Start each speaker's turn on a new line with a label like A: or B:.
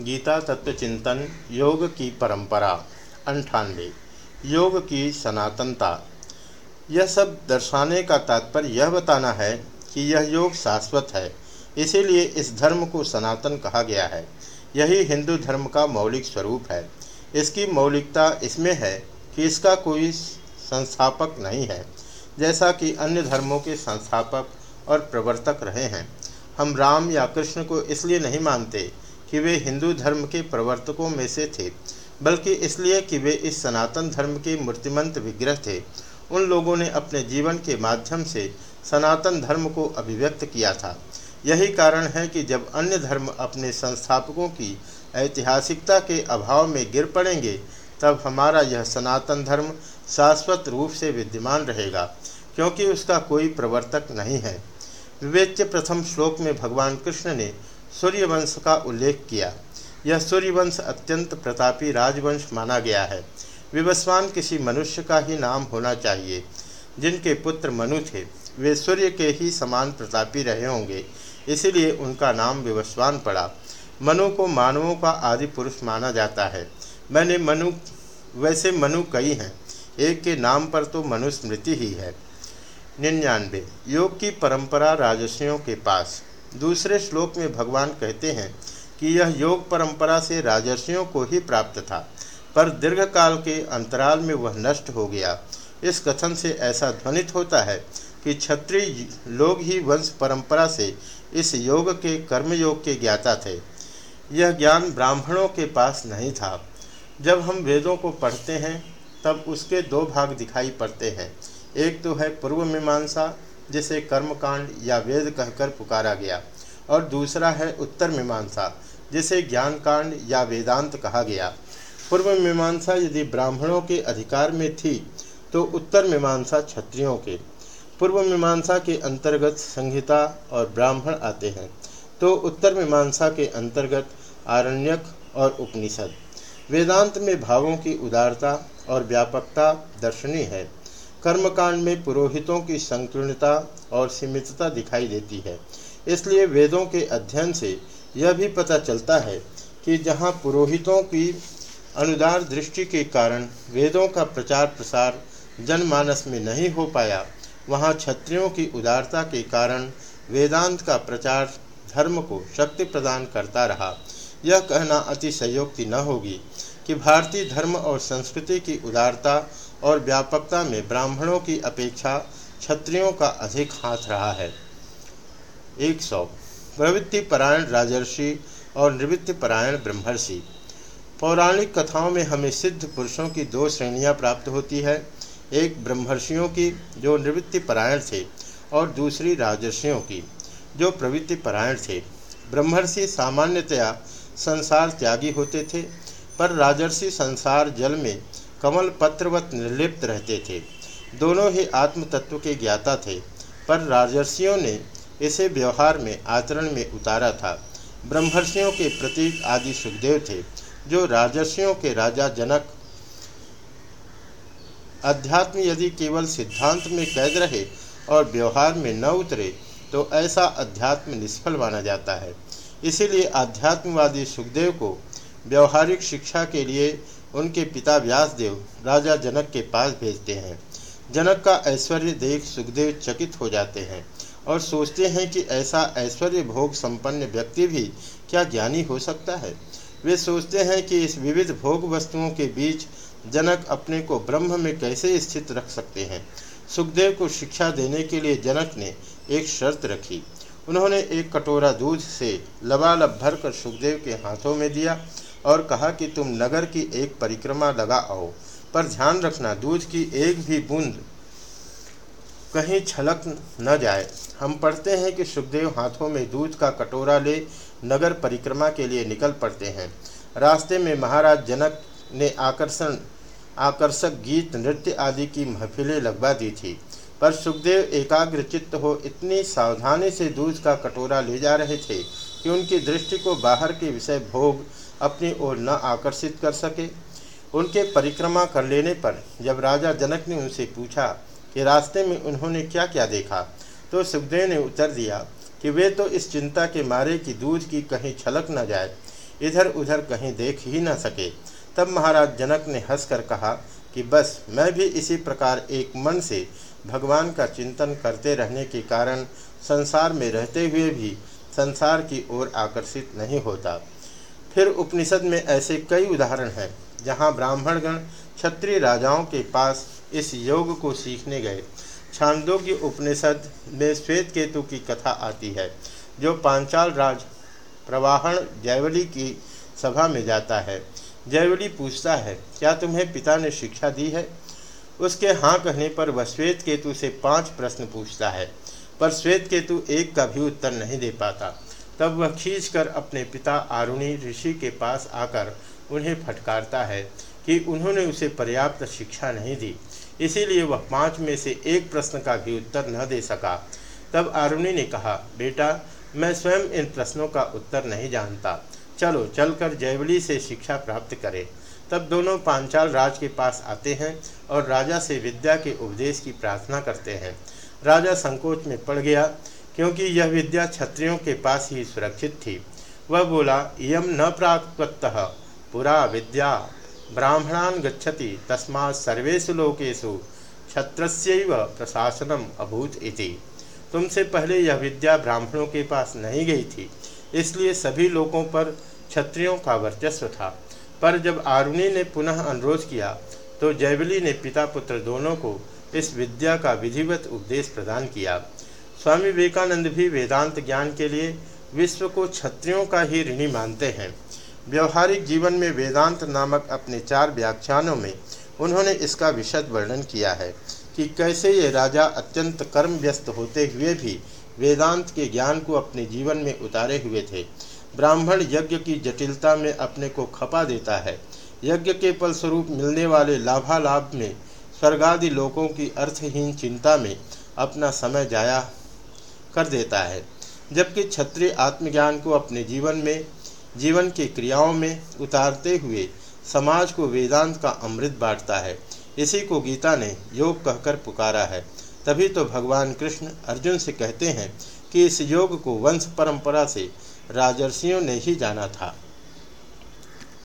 A: गीता तत्व चिंतन, योग की परंपरा, अंठानवे, योग की सनातनता। यह सब दर्शाने का तात्पर्य यह बताना है कि यह योग शाश्वत है, इसीलिए इस धर्म को सनातन कहा गया है। यही हिंदू धर्म का मौलिक स्वरूप है। इसकी मौलिकता इसमें है कि इसका कोई संस्थापक नहीं है, जैसा कि अन्य धर्मों के संस्थापक और प्रवर्तक रहे हैं। हम राम या कृष्ण को इसलिए नहीं मानते कि वे हिंदू धर्म के प्रवर्तकों में से थे, बल्कि इसलिए कि वे इस सनातन धर्म के मूर्तिमंत विग्रह थे। उन लोगों ने अपने जीवन के माध्यम से सनातन धर्म को अभिव्यक्त किया था। यही कारण है कि जब अन्य धर्म अपने संस्थापकों की ऐतिहासिकता के अभाव में गिर पड़ेंगे, तब हमारा यह सनातन धर्म शाश्वत रूप से विद्यमान रहेगा, क्योंकि उसका कोई प्रवर्तक नहीं है। विवेच्य प्रथम श्लोक में भगवान कृष्ण ने सूर्यवंश का उल्लेख किया। यह सूर्यवंश अत्यंत प्रतापी राजवंश माना गया है। विवस्वान किसी मनुष्य का ही नाम होना चाहिए। जिनके पुत्र मनु थे, वे सूर्य के ही समान प्रतापी रहे होंगे। इसीलिए उनका नाम विवस्वान पड़ा। मनु को मानवों का आदि पुरुष माना जाता है। मैंने मनु, वैसे मनु कई हैं। एक के नाम पर तो मनुस्मृति ही है। निन्यानवे। योग की परंपरा राजस्वियों के पास। दूसरे श्लोक में भगवान कहते हैं कि यह योग परंपरा से राजस्वियों को ही प्राप्त था, पर दीर्घकाल के अंतराल में वह नष्ट हो गया। इस कथन से ऐसा ध्वनित होता है कि क्षत्रिय लोग ही वंश परंपरा से इस योग के कर्मयोग के ज्ञाता थे। यह ज्ञान ब्राह्मणों के पास नहीं था। जब हम वेदों को पढ़ते हैं, तब उसके दो भाग दिखाई पड़ते हैं। एक तो है पूर्व मीमांसा जिसे कर्मकांड या वेद कहकर पुकारा गया। और दूसरा है उत्तर मीमांसा, जिसे ज्ञान कांड या वेदांत कहा गया। पूर्व मीमांसा यदि ब्राह्मणों के अधिकार में थी तो उत्तर मीमांसा क्षत्रियों के। पूर्व मीमांसा के अंतर्गत संहिता और ब्राह्मण आते हैं तो उत्तर मीमांसा के अंतर्गत आरण्यक और उपनिषद। वेदांत में भावों की उदारता और व्यापकता दर्शनीय है। कर्मकांड में पुरोहितों की संकीर्णता और सीमितता दिखाई देती है। इसलिए वेदों के अध्ययन से यह भी पता चलता है कि जहाँ पुरोहितों की अनुदार दृष्टि के कारण वेदों का प्रचार प्रसार जनमानस में नहीं हो पाया, वहाँ क्षत्रियों की उदारता के कारण वेदांत का प्रचार धर्म को शक्ति प्रदान करता रहा। यह कहना अति संयोक्ति न होगी। कि भारतीय धर्म और संस्कृति की उदारता और व्यापकता में ब्राह्मणों की अपेक्षा क्षत्रियों का अधिक हाथ रहा है। एक सौ प्रवृत्ति परायण राजर्षि और निवृत्ति परायण ब्रह्मर्षि। पौराणिक कथाओं में हमें सिद्ध पुरुषों की दो श्रेणियाँ प्राप्त होती है, एक ब्रह्मर्षियों की, जो निवृत्ति परायण थे, और दूसरी राजर्षियों की, जो प्रवृत्ति परायण थे। ब्रह्मर्षि सामान्यतया संसार त्यागी होते थे पर राजर्षि संसार जल में कमल पत्रवत निर्लिप्त रहते थे। दोनों ही आत्म तत्व के ज्ञाता थे, पर राजर्षियों ने इसे व्यवहार में, आचरण में उतारा था। ब्रह्मर्षियों के प्रतीक आदि सुखदेव थे, जो राजर्षियों के राजा जनक अध्यात्म यदि केवल सिद्धांत में कैद रहे और व्यवहार में न उतरे तो ऐसा अध्यात्म निष्फल माना जाता है। इसीलिए आध्यात्मवादी सुखदेव को व्यवहारिक शिक्षा के लिए उनके पिता व्यासदेव राजा जनक के पास भेजते हैं। जनक का ऐश्वर्य देख सुखदेव चकित हो जाते हैं और सोचते हैं कि ऐसा ऐश्वर्य भोग संपन्न व्यक्ति भी क्या ज्ञानी हो सकता है। वे सोचते हैं कि इस विविध भोग वस्तुओं के बीच जनक अपने को ब्रह्म में कैसे स्थित रख सकते हैं। सुखदेव को शिक्षा देने के लिए जनक ने एक शर्त रखी। उन्होंने एक कटोरा दूध से लबालब भर कर सुखदेव के हाथों में दिया और कहा कि तुम नगर की एक परिक्रमा लगा आओ, पर ध्यान रखना, दूध की एक भी बूंद कहीं छलक न जाए। हम पढ़ते हैं कि सुखदेव हाथों में दूध का कटोरा ले नगर परिक्रमा के लिए निकल पड़ते हैं। रास्ते में महाराज जनक ने आकर्षण, आकर्षक गीत, नृत्य आदि की महफिलें लगवा दी थी। पर सुखदेव एकाग्र चित्त हो इतनी सावधानी से दूध का कटोरा ले जा रहे थे कि उनकी दृष्टि को बाहर के विषय भोग अपनी ओर न आकर्षित कर सके। उनके परिक्रमा कर लेने पर जब राजा जनक ने उनसे पूछा कि रास्ते में उन्होंने क्या क्या देखा तो सुखदेव ने उत्तर दिया कि वे तो इस चिंता के मारे कि दूध की कहीं छलक न जाए इधर उधर कहीं देख ही न सके। तब महाराज जनक ने हंसकर कहा कि बस, मैं भी इसी प्रकार एक मन से भगवान का चिंतन करते रहने के कारण संसार में रहते हुए भी संसार की ओर आकर्षित नहीं होता। फिर उपनिषद में ऐसे कई उदाहरण हैं, जहाँ ब्राह्मणगण क्षत्रिय राजाओं के पास इस योग को सीखने गए। छांदोग्य उपनिषद में श्वेत केतु की कथा आती है, जो पांचाल राज प्रवाहण जयवली की सभा में जाता है। जयवली पूछता है, क्या तुम्हें पिता ने शिक्षा दी है? उसके हाँ कहने पर वह श्वेत केतु से पाँच प्रश्न पूछता है, पर श्वेत केतु एक का भी उत्तर नहीं दे पाता। तब वह खींचकर अपने पिता आरुणी ऋषि के पास आकर उन्हें फटकारता है कि उन्होंने उसे पर्याप्त शिक्षा नहीं दी। इसीलिए वह पाँच में से एक प्रश्न का भी उत्तर न दे सका। तब आरुणी ने कहा, बेटा, मैं स्वयं इन प्रश्नों का उत्तर नहीं जानता। चलो, चलकर जयवली से शिक्षा प्राप्त करें। तब दोनों पांचाल राज के पास आते हैं और राजा से विद्या के उपदेश की प्रार्थना करते हैं। राजा संकोच में पड़ गया क्योंकि यह विद्या क्षत्रियों के पास ही सुरक्षित थी। वह बोला यम न प्राप्त पुरा विद्या। ब्राह्मणान गच्छति तस्मा सर्वेशु लोकेशु क्षत्रस्यैव प्रशासनम अभूत इति। तुमसे पहले यह विद्या ब्राह्मणों के पास नहीं गई थी, इसलिए सभी लोगों पर क्षत्रियों का वर्चस्व था। पर जब आरुणी ने पुनः अनुरोध किया तो जयवली ने पिता पुत्र दोनों को इस विद्या का विधिवत उपदेश प्रदान किया। स्वामी विवेकानंद भी वेदांत ज्ञान के लिए विश्व को क्षत्रियों का ही ऋणी मानते हैं। व्यवहारिक जीवन में वेदांत नामक अपने चार व्याख्यानों में उन्होंने इसका विशद वर्णन किया है कि कैसे ये राजा अत्यंत कर्म व्यस्त होते हुए भी वेदांत के ज्ञान को अपने जीवन में उतारे हुए थे। ब्राह्मण यज्ञ की जटिलता में अपने को खपा देता है। यज्ञ के फलस्वरूप मिलने वाले लाभालाभ में स्वर्गादि लोगों की अर्थहीन चिंता में अपना समय जाया कर देता है, जबकि क्षत्रिय आत्मज्ञान को अपने जीवन में, जीवन की क्रियाओं में उतारते हुए समाज को वेदांत का अमृत बांटता है। इसी को गीता ने योग कहकर पुकारा है। तभी तो भगवान कृष्ण अर्जुन से कहते हैं कि इस योग को वंश परंपरा से राजर्षियों ने ही जाना था।